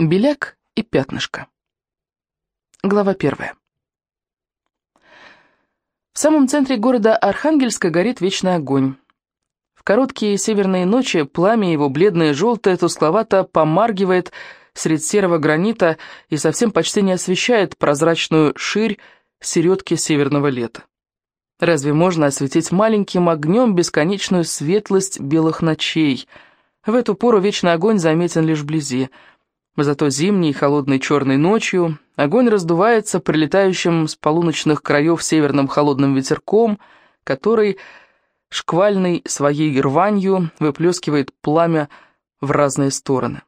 Беляк и пятнышко. Глава первая. В самом центре города Архангельска горит вечный огонь. В короткие северные ночи пламя его бледное желтое тускловато помаргивает средь серого гранита и совсем почти не освещает прозрачную ширь середки северного лета. Разве можно осветить маленьким огнем бесконечную светлость белых ночей? В эту пору вечный огонь заметен лишь вблизи – Зато зимней холодной черной ночью огонь раздувается прилетающим с полуночных краев северным холодным ветерком, который шквальной своей рванью выплескивает пламя в разные стороны.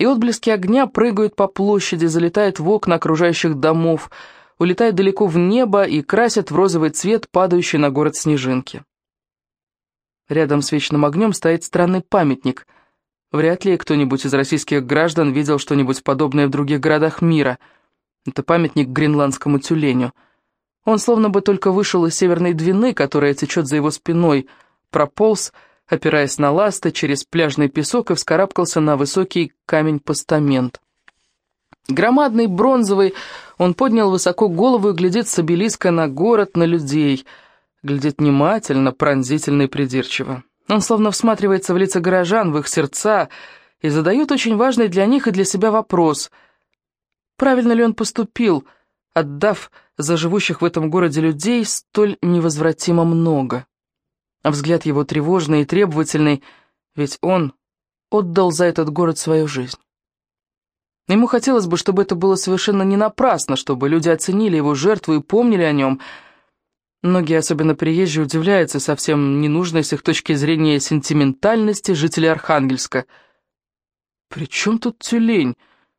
И отблески огня прыгают по площади, залетают в окна окружающих домов, улетают далеко в небо и красят в розовый цвет падающий на город снежинки. Рядом с вечным огнем стоит странный памятник — Вряд ли кто-нибудь из российских граждан видел что-нибудь подобное в других городах мира. Это памятник гренландскому тюленю. Он словно бы только вышел из северной двины, которая течет за его спиной, прополз, опираясь на ласты, через пляжный песок и вскарабкался на высокий камень-постамент. Громадный, бронзовый, он поднял высоко голову и глядит с обелиска на город, на людей. Глядит внимательно, пронзительно и придирчиво. Он словно всматривается в лица горожан, в их сердца, и задает очень важный для них и для себя вопрос. Правильно ли он поступил, отдав за живущих в этом городе людей столь невозвратимо много? А взгляд его тревожный и требовательный, ведь он отдал за этот город свою жизнь. Ему хотелось бы, чтобы это было совершенно не напрасно, чтобы люди оценили его жертву и помнили о нем – Многие, особенно приезжие, удивляются совсем ненужной с их точки зрения сентиментальности жителей Архангельска. «При чем тут тюлень?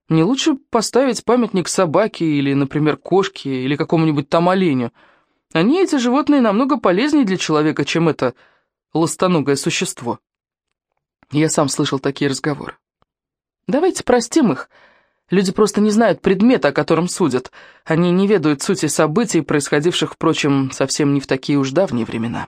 Не лучше поставить памятник собаке или, например, кошке или какому-нибудь там оленю? Они, эти животные, намного полезнее для человека, чем это ластоногое существо». Я сам слышал такие разговоры. «Давайте простим их», Люди просто не знают предмета, о котором судят. Они не ведают сути событий, происходивших, впрочем, совсем не в такие уж давние времена.